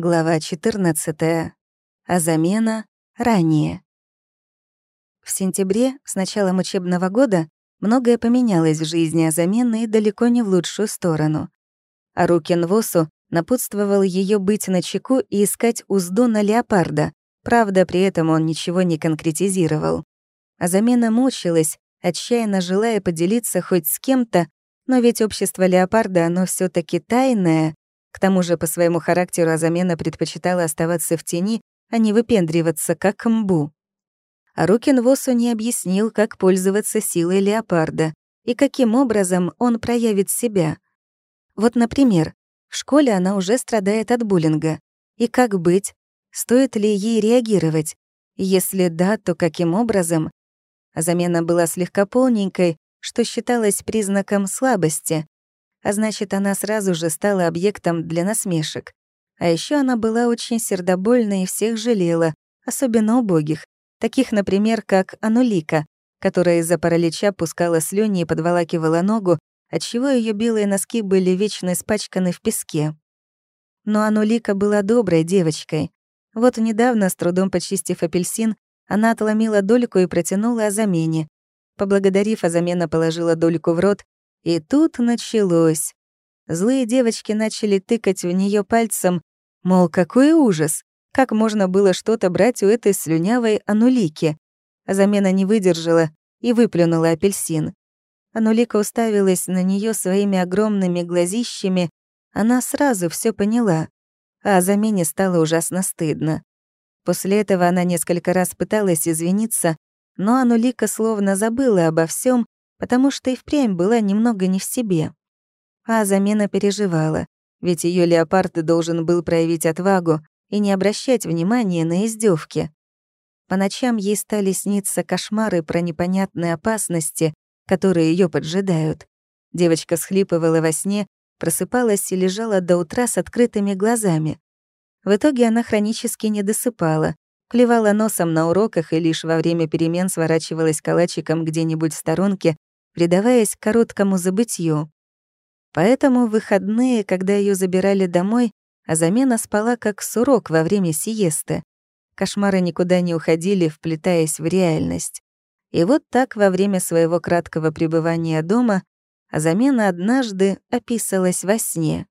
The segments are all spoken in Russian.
Глава 14. А замена ранее. В сентябре, с началом учебного года, многое поменялось в жизни Азамены далеко не в лучшую сторону. Арукин Восу напутствовал ее быть начеку и искать узду на леопарда, правда, при этом он ничего не конкретизировал. Азамена мучилась, отчаянно желая поделиться хоть с кем-то, но ведь общество леопарда, оно все таки тайное, к тому же по своему характеру Азамена предпочитала оставаться в тени, а не выпендриваться, как мбу. А Рукин Восу не объяснил, как пользоваться силой леопарда и каким образом он проявит себя. Вот, например, в школе она уже страдает от буллинга. И как быть? Стоит ли ей реагировать? Если да, то каким образом? А замена была слегка полненькой, что считалось признаком слабости, а значит, она сразу же стала объектом для насмешек. А еще она была очень сердобольна и всех жалела, особенно убогих, таких, например, как Анулика, которая из-за паралича пускала слюни и подволакивала ногу, отчего ее белые носки были вечно испачканы в песке. Но Анулика была доброй девочкой. Вот недавно, с трудом почистив апельсин, она отломила дольку и протянула Азамене. Поблагодарив, Азамена положила дольку в рот и тут началось. Злые девочки начали тыкать в нее пальцем, мол, какой ужас, как можно было что-то брать у этой слюнявой анулики. Замена не выдержала и выплюнула апельсин. Анулика уставилась на нее своими огромными глазищами, она сразу все поняла, а замене стало ужасно стыдно. После этого она несколько раз пыталась извиниться, но Анулика словно забыла обо всем потому что и впрямь была немного не в себе. А замена переживала, ведь ее леопард должен был проявить отвагу и не обращать внимания на издевки. По ночам ей стали сниться кошмары про непонятные опасности, которые ее поджидают. Девочка схлипывала во сне, просыпалась и лежала до утра с открытыми глазами. В итоге она хронически не досыпала, клевала носом на уроках и лишь во время перемен сворачивалась калачиком где-нибудь в сторонке, предаваясь короткому забытью. Поэтому в выходные, когда ее забирали домой, а замена спала как сурок во время сиесты. Кошмары никуда не уходили, вплетаясь в реальность. И вот так во время своего краткого пребывания дома а однажды описалась во сне.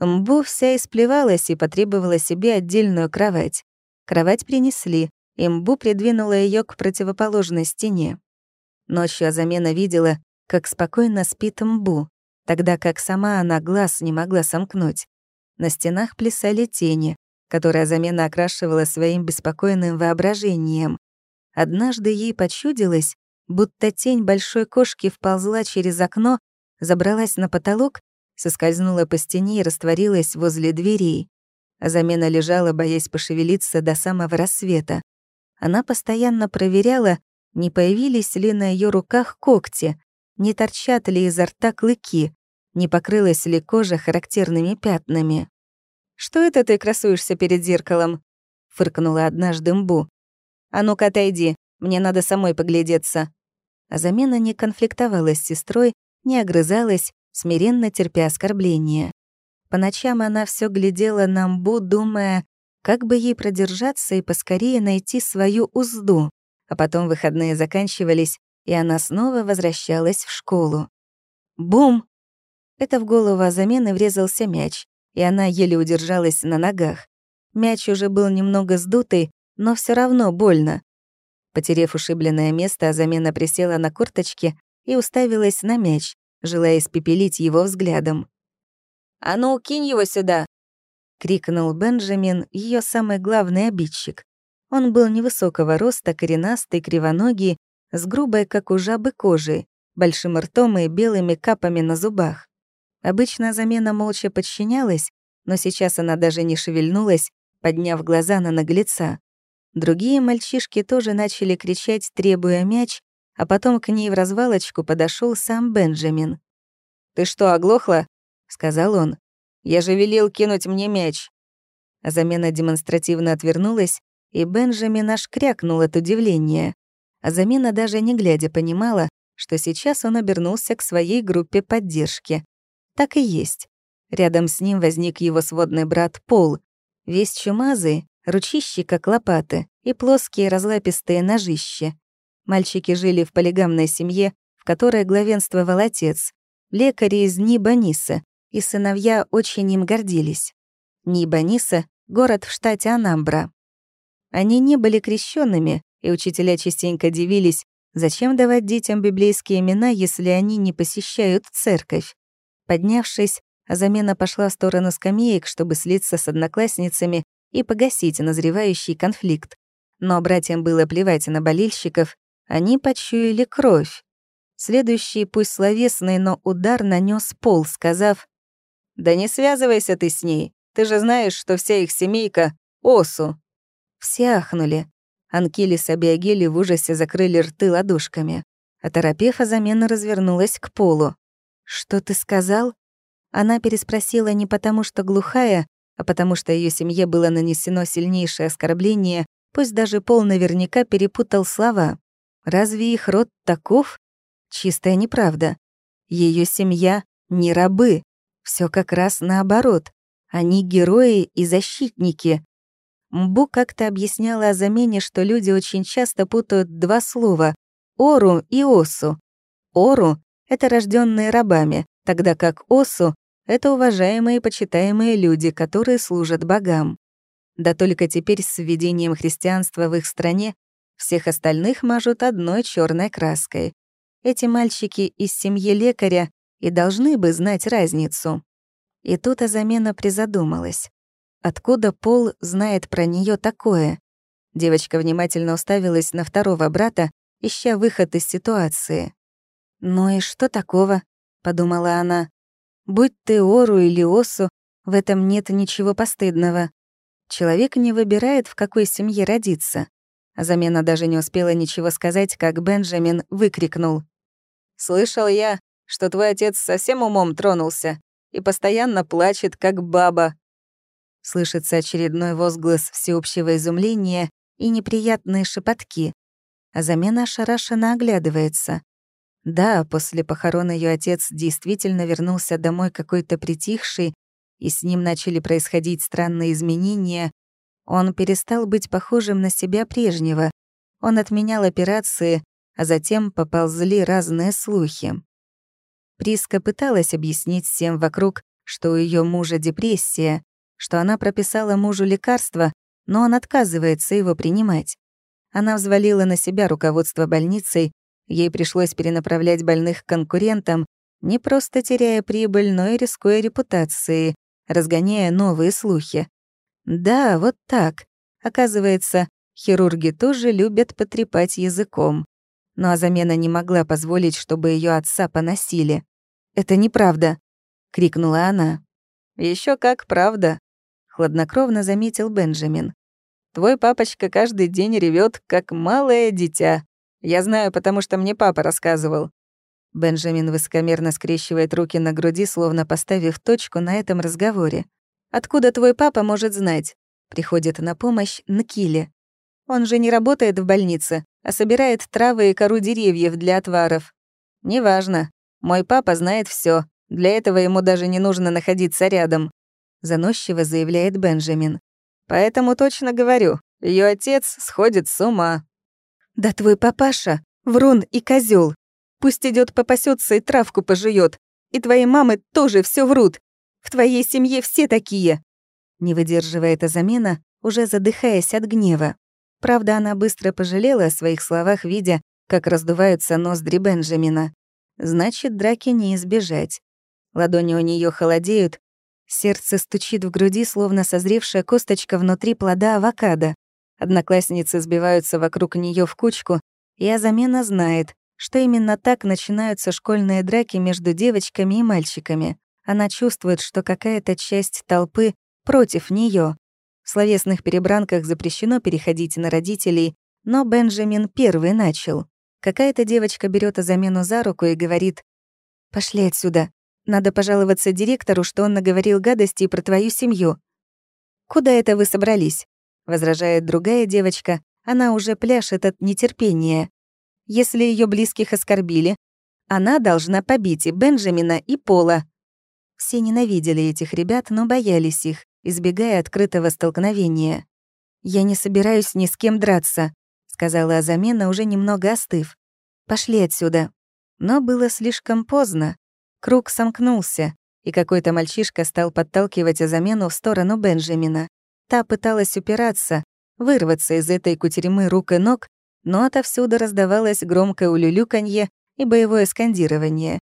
Мбу вся исплевалась и потребовала себе отдельную кровать. Кровать принесли, и Мбу придвинула ее к противоположной стене. Ночью Азамена видела, как спокойно спит Мбу, тогда как сама она глаз не могла сомкнуть. На стенах плясали тени, которые Азамена окрашивала своим беспокойным воображением. Однажды ей почудилось, будто тень большой кошки вползла через окно, забралась на потолок, соскользнула по стене и растворилась возле дверей. Замена лежала, боясь пошевелиться до самого рассвета. Она постоянно проверяла, не появились ли на ее руках когти, не торчат ли изо рта клыки, не покрылась ли кожа характерными пятнами. «Что это ты красуешься перед зеркалом?» — фыркнула однажды Мбу. «А ну-ка отойди, мне надо самой поглядеться». А замена не конфликтовала с сестрой, не огрызалась, смиренно терпя оскорбления. По ночам она все глядела на Мбу, думая, как бы ей продержаться и поскорее найти свою узду а потом выходные заканчивались, и она снова возвращалась в школу. Бум! Это в голову Азамены врезался мяч, и она еле удержалась на ногах. Мяч уже был немного сдутый, но все равно больно. Потерев ушибленное место, Азамена присела на курточке и уставилась на мяч, желая испепелить его взглядом. «А ну, кинь его сюда!» — крикнул Бенджамин, ее самый главный обидчик. Он был невысокого роста, коренастый, кривоногий, с грубой, как у жабы, кожей, большим ртом и белыми капами на зубах. Обычно замена молча подчинялась, но сейчас она даже не шевельнулась, подняв глаза на наглеца. Другие мальчишки тоже начали кричать, требуя мяч, а потом к ней в развалочку подошел сам Бенджамин. «Ты что, оглохла?» — сказал он. «Я же велел кинуть мне мяч». Замена демонстративно отвернулась, и Бенджамин аж крякнул от удивления. А замена даже не глядя понимала, что сейчас он обернулся к своей группе поддержки. Так и есть. Рядом с ним возник его сводный брат Пол. Весь чумазый, ручищи как лопаты и плоские разлапистые ножища. Мальчики жили в полигамной семье, в которой главенствовал отец, лекарь из Нибаниса, и сыновья очень им гордились. Нибаниса — город в штате Анамбра. Они не были крещенными, и учителя частенько дивились, зачем давать детям библейские имена, если они не посещают церковь. Поднявшись, Азамена пошла в сторону скамеек, чтобы слиться с одноклассницами и погасить назревающий конфликт. Но братьям было плевать на болельщиков, они почуяли кровь. Следующий, пусть словесный, но удар нанес пол, сказав, «Да не связывайся ты с ней, ты же знаешь, что вся их семейка — Осу». Все ахнули. Анкили и Абиагели в ужасе закрыли рты ладошками. Оторопев, Азамена развернулась к полу. «Что ты сказал?» Она переспросила не потому, что глухая, а потому что ее семье было нанесено сильнейшее оскорбление, пусть даже Пол наверняка перепутал слова. Разве их род таков? Чистая неправда. Ее семья — не рабы. Все как раз наоборот. Они герои и защитники. Мбу как-то объясняла о замене, что люди очень часто путают два слова — «ору» и «осу». «Ору» — это рожденные рабами, тогда как «осу» — это уважаемые и почитаемые люди, которые служат богам. Да только теперь с введением христианства в их стране всех остальных мажут одной черной краской. Эти мальчики из семьи лекаря и должны бы знать разницу. И тут Азамена призадумалась. Откуда Пол знает про нее такое? Девочка внимательно уставилась на второго брата, ища выход из ситуации. «Ну и что такого?» — подумала она. «Будь ты Ору или Осу, в этом нет ничего постыдного. Человек не выбирает, в какой семье родиться». А замена даже не успела ничего сказать, как Бенджамин выкрикнул. «Слышал я, что твой отец совсем умом тронулся и постоянно плачет, как баба». Слышится очередной возглас всеобщего изумления и неприятные шепотки. А замена ошарашенно оглядывается. Да, после похорон ее отец действительно вернулся домой какой-то притихший, и с ним начали происходить странные изменения. Он перестал быть похожим на себя прежнего. Он отменял операции, а затем поползли разные слухи. Приска пыталась объяснить всем вокруг, что у ее мужа депрессия, что она прописала мужу лекарства, но он отказывается его принимать. Она взвалила на себя руководство больницей Ей пришлось перенаправлять больных к конкурентам, не просто теряя прибыль, но и рискуя репутацией, разгоняя новые слухи. Да, вот так. Оказывается, хирурги тоже любят потрепать языком. Но замена не могла позволить, чтобы ее отца поносили. «Это неправда», — крикнула она. Еще как правда», — хладнокровно заметил Бенджамин. «Твой папочка каждый день ревет, как малое дитя. Я знаю, потому что мне папа рассказывал». Бенджамин высокомерно скрещивает руки на груди, словно поставив точку на этом разговоре. «Откуда твой папа может знать?» Приходит на помощь Нкиле. «Он же не работает в больнице, а собирает травы и кору деревьев для отваров. Неважно. Мой папа знает все. Для этого ему даже не нужно находиться рядом», заносчиво заявляет Бенджамин. «Поэтому точно говорю, ее отец сходит с ума». Да твой папаша — врун и козел. Пусть идет попасется и травку пожует. И твои мамы тоже все врут. В твоей семье все такие. Не выдерживая эта замена, уже задыхаясь от гнева. Правда, она быстро пожалела о своих словах, видя, как раздуваются ноздри Бенджамина. Значит, драки не избежать. Ладони у нее холодеют, сердце стучит в груди, словно созревшая косточка внутри плода авокадо. Одноклассницы сбиваются вокруг нее в кучку, и Азамена знает, что именно так начинаются школьные драки между девочками и мальчиками. Она чувствует, что какая-то часть толпы против нее. В словесных перебранках запрещено переходить на родителей, но Бенджамин первый начал. Какая-то девочка берет Азамену за руку и говорит «Пошли отсюда. Надо пожаловаться директору, что он наговорил гадости про твою семью». «Куда это вы собрались?» возражает другая девочка, она уже пляшет от нетерпения. Если ее близких оскорбили, она должна побить и Бенджамина, и Пола. Все ненавидели этих ребят, но боялись их, избегая открытого столкновения. «Я не собираюсь ни с кем драться», — сказала Азамена, уже немного остыв. «Пошли отсюда». Но было слишком поздно. Круг сомкнулся, и какой-то мальчишка стал подталкивать Азамену в сторону Бенджамина. Та пыталась упираться, вырваться из этой кутерьмы рук и ног, но отовсюду раздавалось громкое улюлюканье и боевое скандирование.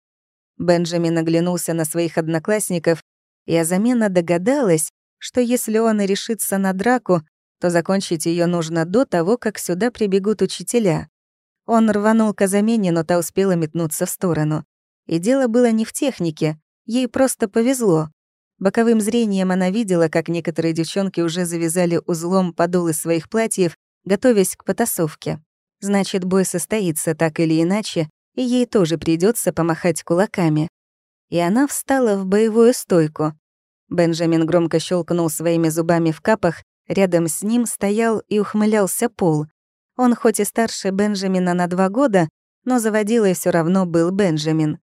Бенджамин оглянулся на своих одноклассников, и Азамена догадалась, что если он и решится на драку, то закончить ее нужно до того, как сюда прибегут учителя. Он рванул к Азамене, но та успела метнуться в сторону. И дело было не в технике, ей просто повезло. Боковым зрением она видела, как некоторые девчонки уже завязали узлом подолы своих платьев, готовясь к потасовке. Значит, бой состоится так или иначе, и ей тоже придется помахать кулаками. И она встала в боевую стойку. Бенджамин громко щелкнул своими зубами в капах, рядом с ним стоял и ухмылялся Пол. Он хоть и старше Бенджамина на два года, но заводилой все равно был Бенджамин.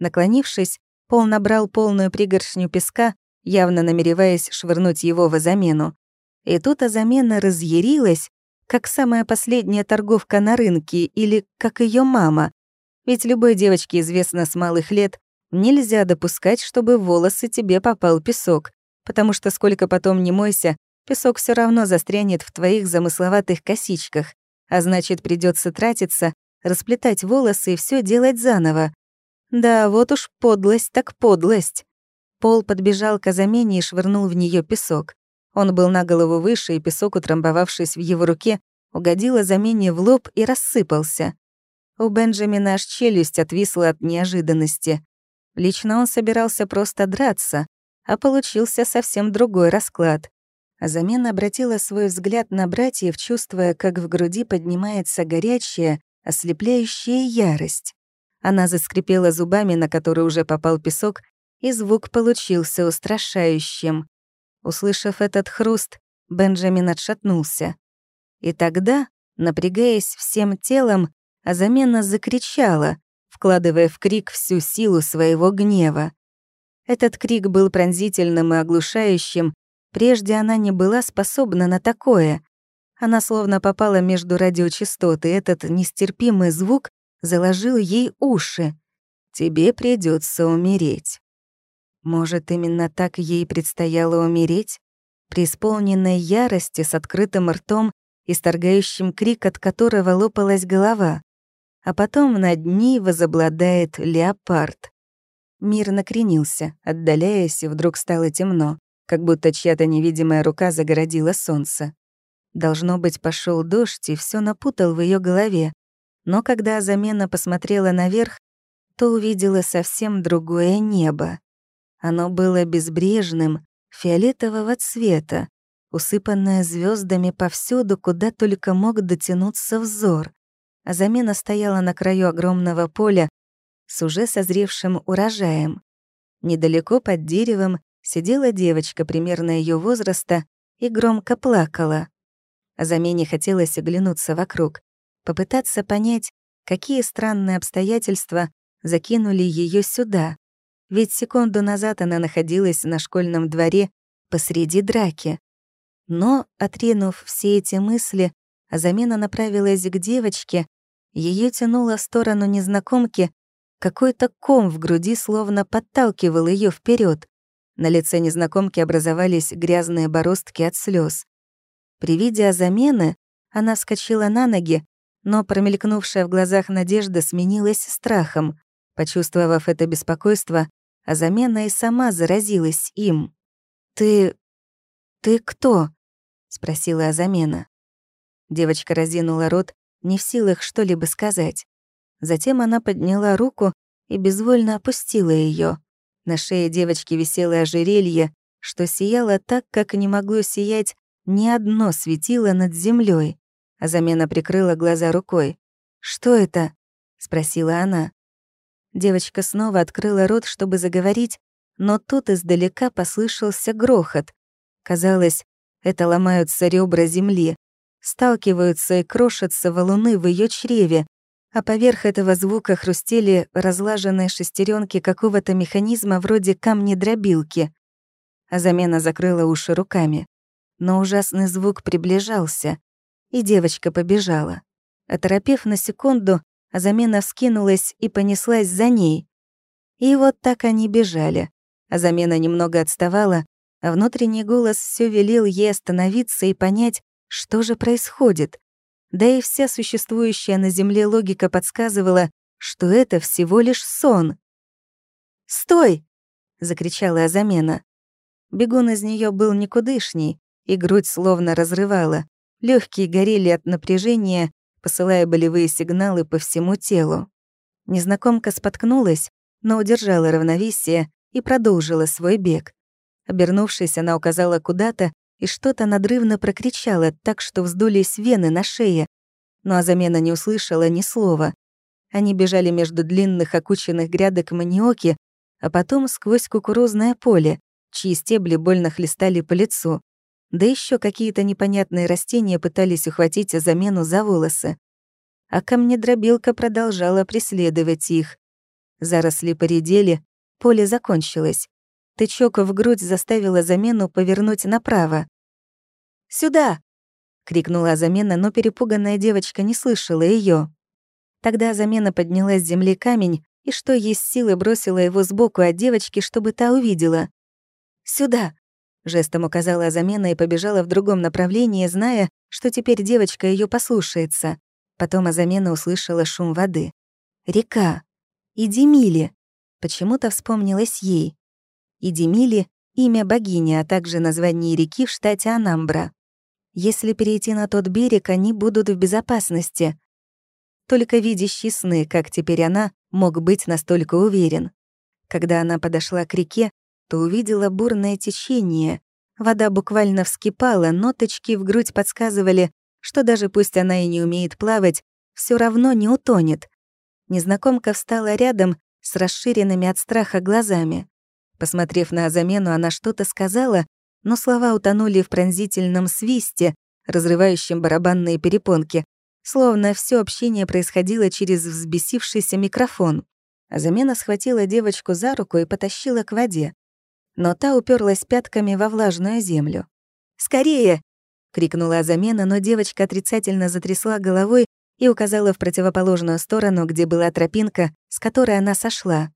Наклонившись, Пол набрал полную пригоршню песка, явно намереваясь швырнуть его в замену. И тут замена разъярилась, как самая последняя торговка на рынке или как ее мама. Ведь любой девочке известно с малых лет, нельзя допускать, чтобы в волосы тебе попал песок, потому что сколько потом не мойся, песок все равно застрянет в твоих замысловатых косичках, а значит, придется тратиться, расплетать волосы и все делать заново. Да, вот уж подлость так подлость. Пол подбежал к Азамене и швырнул в нее песок. Он был на голову выше, и песок, утрамбовавшись в его руке, угодил Азамене в лоб и рассыпался. У Бенджамина аж челюсть отвисла от неожиданности. Лично он собирался просто драться, а получился совсем другой расклад. Азамена обратила свой взгляд на братьев, чувствуя, как в груди поднимается горячая, ослепляющая ярость. Она заскрипела зубами, на которые уже попал песок, и звук получился устрашающим. Услышав этот хруст, Бенджамин отшатнулся. И тогда, напрягаясь всем телом, Азамена закричала, вкладывая в крик всю силу своего гнева. Этот крик был пронзительным и оглушающим, прежде она не была способна на такое. Она словно попала между радиочастоты, этот нестерпимый звук заложил ей уши. «Тебе придется умереть». Может, именно так ей предстояло умереть? При исполненной ярости с открытым ртом, исторгающим крик, от которого лопалась голова. А потом над ней возобладает леопард. Мир накренился, отдаляясь, и вдруг стало темно, как будто чья-то невидимая рука загородила солнце. Должно быть, пошел дождь и все напутал в ее голове. Но когда замена посмотрела наверх, то увидела совсем другое небо. Оно было безбрежным, фиолетового цвета, усыпанное звездами повсюду, куда только мог дотянуться взор. А замена стояла на краю огромного поля с уже созревшим урожаем. Недалеко под деревом сидела девочка примерно ее возраста и громко плакала. Замене хотелось оглянуться вокруг, попытаться понять, какие странные обстоятельства закинули ее сюда. Ведь секунду назад она находилась на школьном дворе посреди драки. Но, отринув все эти мысли, замена направилась к девочке, ее тянуло в сторону незнакомки, какой-то ком в груди словно подталкивал ее вперед. На лице незнакомки образовались грязные бороздки от слез. При виде Азамены она вскочила на ноги, но промелькнувшая в глазах надежда сменилась страхом. Почувствовав это беспокойство, а замена и сама заразилась им. «Ты... ты кто?» — спросила Азамена. Девочка разинула рот, не в силах что-либо сказать. Затем она подняла руку и безвольно опустила ее. На шее девочки висело ожерелье, что сияло так, как не могло сиять ни одно светило над землей. А замена прикрыла глаза рукой. «Что это?» — спросила она. Девочка снова открыла рот, чтобы заговорить, но тут издалека послышался грохот. Казалось, это ломаются ребра земли, сталкиваются и крошатся валуны в ее чреве, а поверх этого звука хрустели разлаженные шестеренки какого-то механизма вроде камни-дробилки. а замена закрыла уши руками. Но ужасный звук приближался, и девочка побежала. Оторопев на секунду, а замена вскинулась и понеслась за ней. И вот так они бежали. А замена немного отставала, а внутренний голос все велел ей остановиться и понять, что же происходит. Да и вся существующая на Земле логика подсказывала, что это всего лишь сон. «Стой!» — закричала Азамена. Бегун из нее был никудышний, и грудь словно разрывала. Легкие горели от напряжения, посылая болевые сигналы по всему телу. Незнакомка споткнулась, но удержала равновесие и продолжила свой бег. Обернувшись, она указала куда-то и что-то надрывно прокричала, так что вздулись вены на шее. Но Азамена не услышала ни слова. Они бежали между длинных окученных грядок маниоки, а потом сквозь кукурузное поле, чьи стебли больно хлестали по лицу. Да еще какие-то непонятные растения пытались ухватить замену за волосы. А камнедробилка продолжала преследовать их. Заросли поредели, поле закончилось. Тычок в грудь заставила замену повернуть направо. «Сюда!» — крикнула замена, но перепуганная девочка не слышала ее. Тогда замена подняла с земли камень и что есть силы бросила его сбоку от девочки, чтобы та увидела. «Сюда!» — жестом указала замена и побежала в другом направлении, зная, что теперь девочка ее послушается. Потом Азамена услышала шум воды. «Река! Идемили!» Почему-то вспомнилось ей. Идемили — имя богини, а также название реки в штате Анамбра. Если перейти на тот берег, они будут в безопасности. Только видящий сны, как теперь она, мог быть настолько уверен. Когда она подошла к реке, то увидела бурное течение. Вода буквально вскипала, ноточки в грудь подсказывали, что даже пусть она и не умеет плавать, все равно не утонет. Незнакомка встала рядом с расширенными от страха глазами. Посмотрев на замену, она что-то сказала, но слова утонули в пронзительном свисте, разрывающем барабанные перепонки, словно все общение происходило через взбесившийся микрофон. А замена схватила девочку за руку и потащила к воде. Но та уперлась пятками во влажную землю. «Скорее!» — крикнула замена, но девочка отрицательно затрясла головой и указала в противоположную сторону, где была тропинка, с которой она сошла.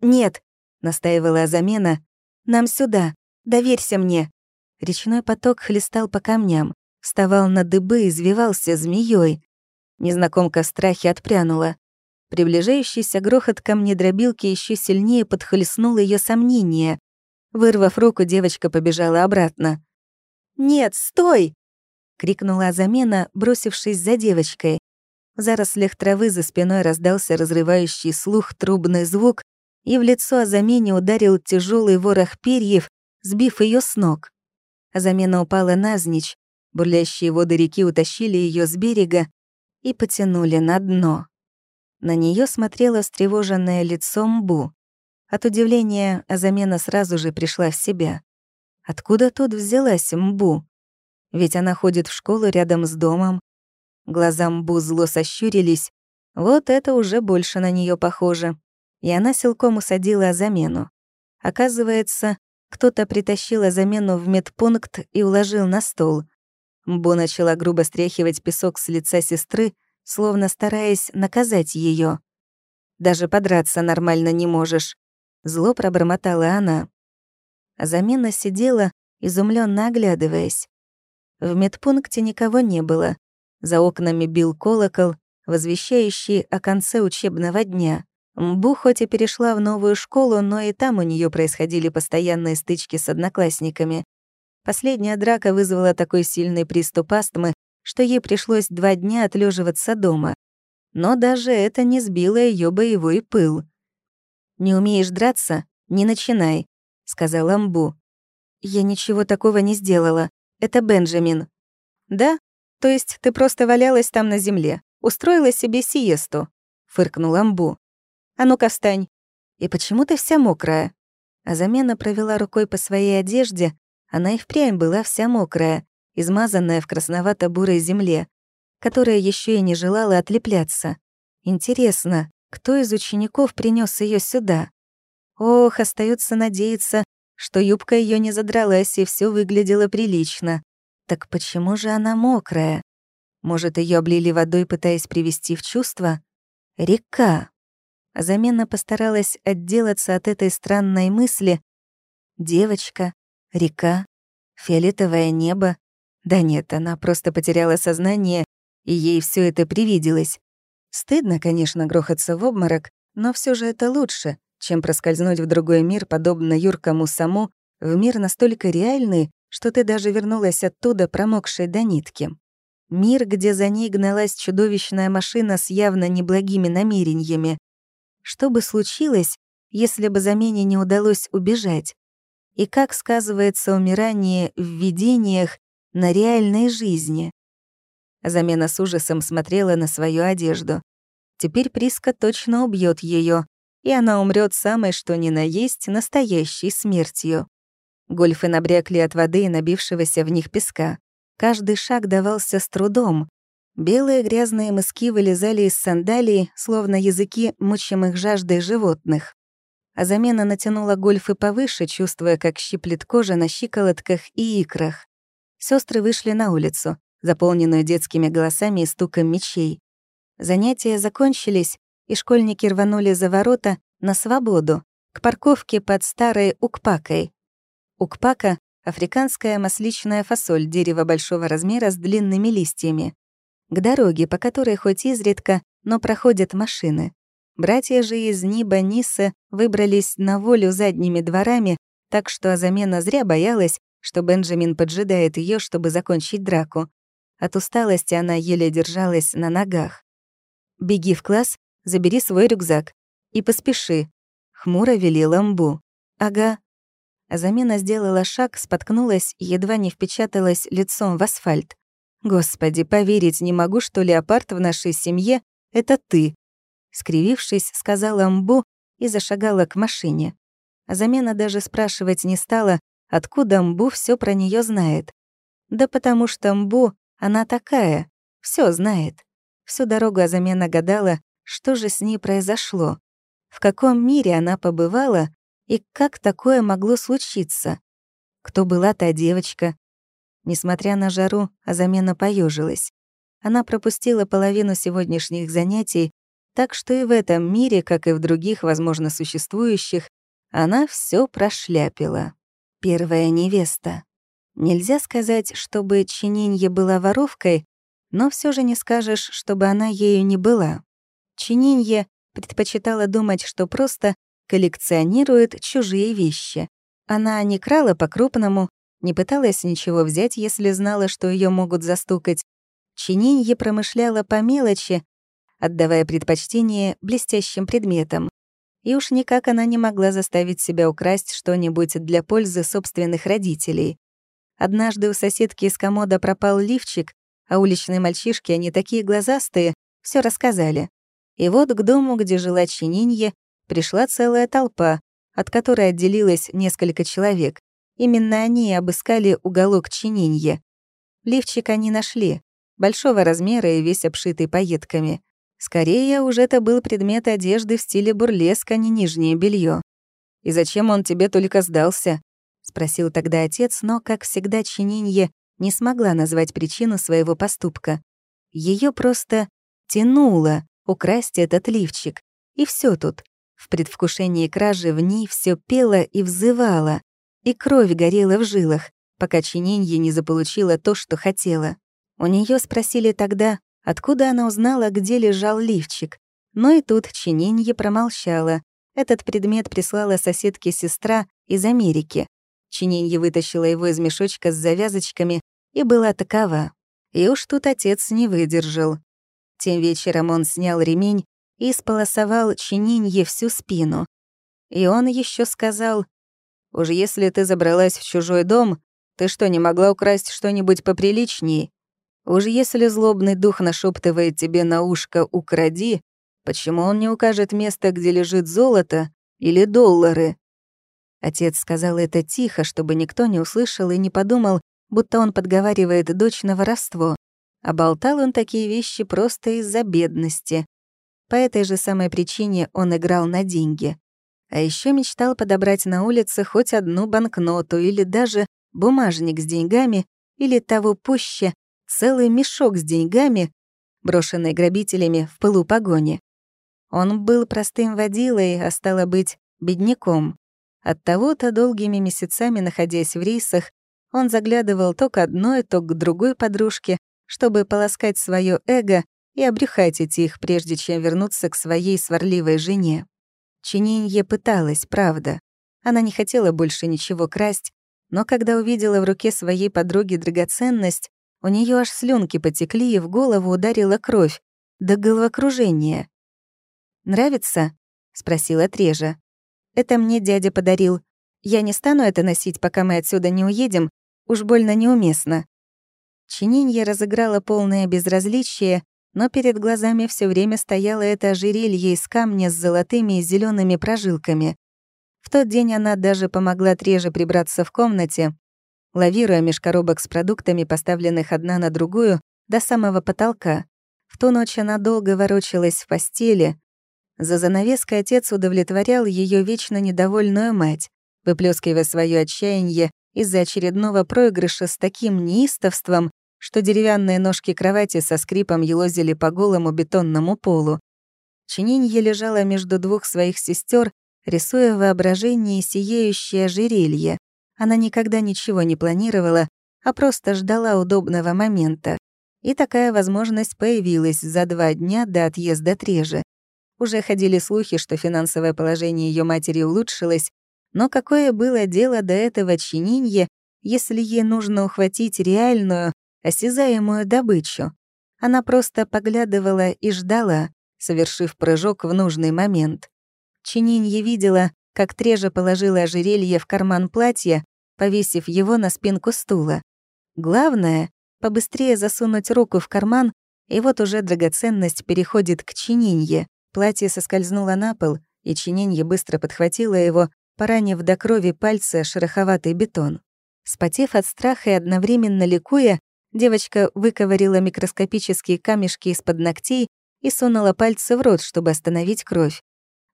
«Нет», — настаивала замена, — «нам сюда, доверься мне». Речной поток хлестал по камням, вставал на дыбы и извивался змеей. Незнакомка в страхе отпрянула. Приближающийся грохот камнедробилки еще сильнее подхлестнул ее сомнения. Вырвав руку, девочка побежала обратно. «Нет, стой!» — крикнула замена, бросившись за девочкой. В зарослях травы за спиной раздался разрывающий слух трубный звук, и в лицо Азамене ударил тяжелый ворох перьев, сбив ее с ног. Азамена упала навзничь, бурлящие воды реки утащили ее с берега и потянули на дно. На нее смотрело встревоженное лицо Мбу. От удивления Азамена сразу же пришла в себя. Откуда тут взялась Мбу? Ведь она ходит в школу рядом с домом, Глаза Мбу зло сощурились. Вот это уже больше на нее похоже. И она силком усадила замену. Оказывается, кто-то притащил замену в медпункт и уложил на стол. Мбу начала грубо стряхивать песок с лица сестры, словно стараясь наказать ее. «Даже подраться нормально не можешь», — зло пробормотала она. Замена сидела, изумленно оглядываясь. В медпункте никого не было. За окнами бил колокол, возвещающий о конце учебного дня. Мбу хоть и перешла в новую школу, но и там у нее происходили постоянные стычки с одноклассниками. Последняя драка вызвала такой сильный приступ астмы, что ей пришлось два дня отлеживаться дома. Но даже это не сбило ее боевой пыл. «Не умеешь драться? Не начинай», — сказал Амбу. «Я ничего такого не сделала. Это Бенджамин». «Да? То есть ты просто валялась там на земле, устроила себе сиесту?» — фыркнул Амбу. «А ну-ка встань. И почему ты вся мокрая?» А замена провела рукой по своей одежде, она и впрямь была вся мокрая, измазанная в красновато-бурой земле, которая еще и не желала отлепляться. Интересно, кто из учеников принес ее сюда? Ох, остается надеяться, что юбка ее не задралась и все выглядело прилично. Так почему же она мокрая? Может, ее облили водой, пытаясь привести в чувство? Река. Замена постаралась отделаться от этой странной мысли. Девочка, река, фиолетовое небо. Да нет, она просто потеряла сознание, и ей все это привиделось. Стыдно, конечно, грохаться в обморок, но все же это лучше, чем проскользнуть в другой мир, подобно юркому саму, в мир настолько реальный, что ты даже вернулась оттуда, промокшей до нитки. Мир, где за ней гналась чудовищная машина с явно неблагими намерениями. Что бы случилось, если бы замене не удалось убежать? И как сказывается умирание в видениях на реальной жизни? Замена с ужасом смотрела на свою одежду. Теперь Приска точно убьет ее, и она умрет самой что ни на есть настоящей смертью. Гольфы набрякли от воды и набившегося в них песка. Каждый шаг давался с трудом. Белые грязные мыски вылезали из сандалий, словно языки мучимых жаждой животных. А замена натянула гольфы повыше, чувствуя, как щиплет кожа на щиколотках и икрах. Сестры вышли на улицу, заполненную детскими голосами и стуком мечей. Занятия закончились, и школьники рванули за ворота на свободу, к парковке под старой Укпакой. Укпака — африканская масличная фасоль дерева большого размера с длинными листьями. К дороге, по которой хоть изредка, но проходят машины. Братья же из Ниба Ниса выбрались на волю задними дворами, так что Азамена зря боялась, что Бенджамин поджидает ее, чтобы закончить драку. От усталости она еле держалась на ногах. «Беги в класс, забери свой рюкзак. И поспеши», — хмуро велела Мбу. «Ага». Замена сделала шаг, споткнулась и едва не впечаталась лицом в асфальт. «Господи, поверить не могу, что леопард в нашей семье — это ты», — скривившись, сказала Мбу и зашагала к машине. Замена даже спрашивать не стала, откуда Мбу все про нее знает. Да потому что Мбу, она такая, все знает. Всю дорогу Азамена гадала, что же с ней произошло, в каком мире она побывала и как такое могло случиться. Кто была та девочка? Несмотря на жару, Азамена поежилась. Она пропустила половину сегодняшних занятий, так что и в этом мире, как и в других, возможно, существующих, она все прошляпила. Первая невеста. Нельзя сказать, чтобы Чининье была воровкой, но все же не скажешь, чтобы она ею не была. Чининье предпочитала думать, что просто коллекционирует чужие вещи. Она не крала по-крупному, не пыталась ничего взять, если знала, что ее могут застукать. Чининье промышляла по мелочи, отдавая предпочтение блестящим предметам. И уж никак она не могла заставить себя украсть что-нибудь для пользы собственных родителей. Однажды у соседки из комода пропал лифчик, а уличные мальчишки, они такие глазастые, все рассказали. И вот к дому, где жила Чининье, пришла целая толпа, от которой отделилось несколько человек. Именно они обыскали уголок Чининье. Лифчик они нашли, большого размера и весь обшитый пайетками. Скорее уж это был предмет одежды в стиле бурлеск, а не нижнее белье. «И зачем он тебе только сдался?» — спросил тогда отец, но, как всегда, Чининье не смогла назвать причину своего поступка. Ее просто тянуло украсть этот лифчик. И все тут. В предвкушении кражи в ней все пело и взывало, и кровь горела в жилах, пока Чиненье не заполучила то, что хотела. У нее спросили тогда, откуда она узнала, где лежал лифчик. Но и тут Чиненье промолчала. Этот предмет прислала соседке сестра из Америки. Чиненье вытащила его из мешочка с завязочками и была такова. И уж тут отец не выдержал. Тем вечером он снял ремень и сполосовал Чининье всю спину. И он еще сказал, «Уж если ты забралась в чужой дом, ты что, не могла украсть что-нибудь поприличней? Уж если злобный дух нашептывает тебе на ушко «укради», почему он не укажет место, где лежит золото или доллары?» Отец сказал это тихо, чтобы никто не услышал и не подумал, будто он подговаривает дочь на воровство. А болтал он такие вещи просто из-за бедности. По этой же самой причине он играл на деньги. А еще мечтал подобрать на улице хоть одну банкноту или даже бумажник с деньгами, или того пуще, целый мешок с деньгами, брошенный грабителями в пылу погони. Он был простым водилой, а стало быть, бедняком. Оттого-то долгими месяцами, находясь в рейсах, он заглядывал то к одной, то к другой подружке, чтобы полоскать свое эго и обрюхатить их, прежде чем вернуться к своей сварливой жене. Чининье пыталась, правда. Она не хотела больше ничего красть, но когда увидела в руке своей подруги драгоценность, у нее аж слюнки потекли и в голову ударила кровь, до головокружения. «Нравится?» — спросила Трежа. «Это мне дядя подарил. Я не стану это носить, пока мы отсюда не уедем. Уж больно неуместно». Чининья разыграла полное безразличие, но перед глазами все время стояло это ожерелье из камня с золотыми и зелеными прожилками. В тот день она даже помогла Треже прибраться в комнате, лавируя меж коробок с продуктами, поставленных одна на другую, до самого потолка. В ту ночь она долго ворочалась в постели. За занавеской отец удовлетворял ее вечно недовольную мать, выплескивая свое отчаяние из-за очередного проигрыша с таким неистовством, что деревянные ножки кровати со скрипом елозили по голому бетонному полу. Чининье лежала между двух своих сестер, рисуя в воображении сияющее ожерелье. Она никогда ничего не планировала, а просто ждала удобного момента. И такая возможность появилась за два дня до отъезда Трежи. Уже ходили слухи, что финансовое положение ее матери улучшилось, но какое было дело до этого чининье, если ей нужно ухватить реальную, осязаемую добычу. Она просто поглядывала и ждала, совершив прыжок в нужный момент. Чининья видела, как Трежа положила ожерелье в карман платья, повесив его на спинку стула. Главное — побыстрее засунуть руку в карман, и вот уже драгоценность переходит к Чининье. Платье соскользнуло на пол, и Чининье быстро подхватила его, поранив до крови пальцы шероховатый бетон. Спотев от страха и одновременно ликуя, Девочка выковырила микроскопические камешки из-под ногтей и сунула пальцы в рот, чтобы остановить кровь.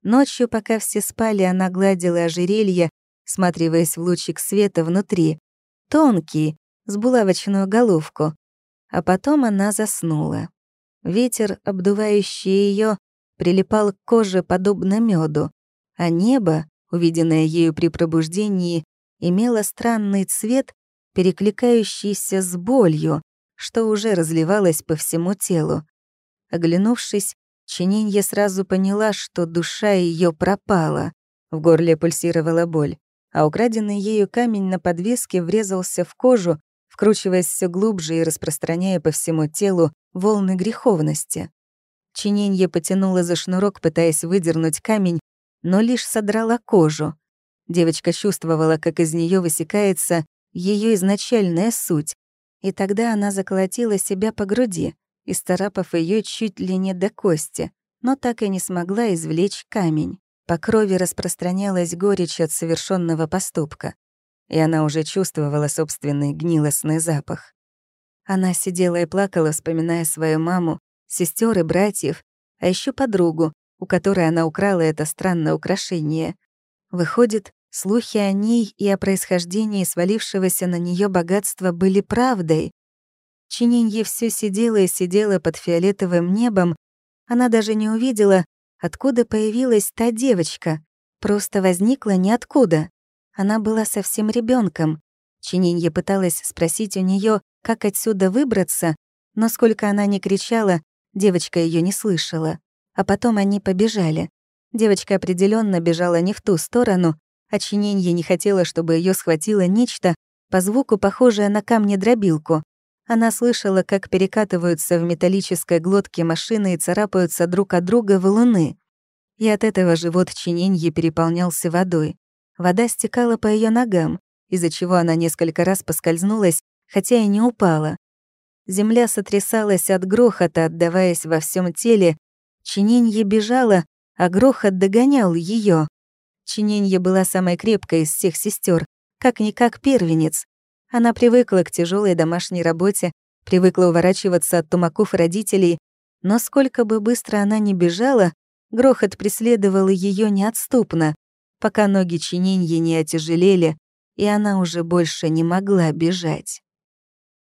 Ночью, пока все спали, она гладила ожерелье, сматриваясь в лучик света внутри. Тонкий, с булавочную головку. А потом она заснула. Ветер, обдувающий ее, прилипал к коже подобно меду, а небо, увиденное ею при пробуждении, имело странный цвет, перекликающийся с болью, что уже разливалось по всему телу. Оглянувшись, Чининья сразу поняла, что душа ее пропала. В горле пульсировала боль, а украденный ею камень на подвеске врезался в кожу, вкручиваясь все глубже и распространяя по всему телу волны греховности. Чиненье потянула за шнурок, пытаясь выдернуть камень, но лишь содрала кожу. Девочка чувствовала, как из нее высекается ее изначальная суть, и тогда она заколотила себя по груди, исцарапав ее чуть ли не до кости, но так и не смогла извлечь камень. По крови распространялась горечь от совершенного поступка, и она уже чувствовала собственный гнилостный запах. Она сидела и плакала, вспоминая свою маму, сестер и братьев, а еще подругу, у которой она украла это странное украшение. Выходит, Слухи о ней и о происхождении свалившегося на нее богатства были правдой. Чининье все сидела и сидела под фиолетовым небом. Она даже не увидела, откуда появилась та девочка. Просто возникла ниоткуда. Она была совсем ребенком. Чининье пыталась спросить у нее, как отсюда выбраться, но сколько она ни кричала, девочка ее не слышала. А потом они побежали. Девочка определенно бежала не в ту сторону, Очиненье не хотела, чтобы ее схватило нечто, по звуку похожее на камни-дробилку. Она слышала, как перекатываются в металлической глотке машины и царапаются друг от друга валуны. И от этого живот чиненье переполнялся водой. Вода стекала по ее ногам, из-за чего она несколько раз поскользнулась, хотя и не упала. Земля сотрясалась от грохота, отдаваясь во всем теле. Чиненье бежала, а грохот догонял ее. Чиненья была самой крепкой из всех сестер, как-никак первенец. Она привыкла к тяжелой домашней работе, привыкла уворачиваться от тумаков родителей, но сколько бы быстро она ни бежала, грохот преследовал ее неотступно. пока ноги Чининьи не отяжелели, и она уже больше не могла бежать.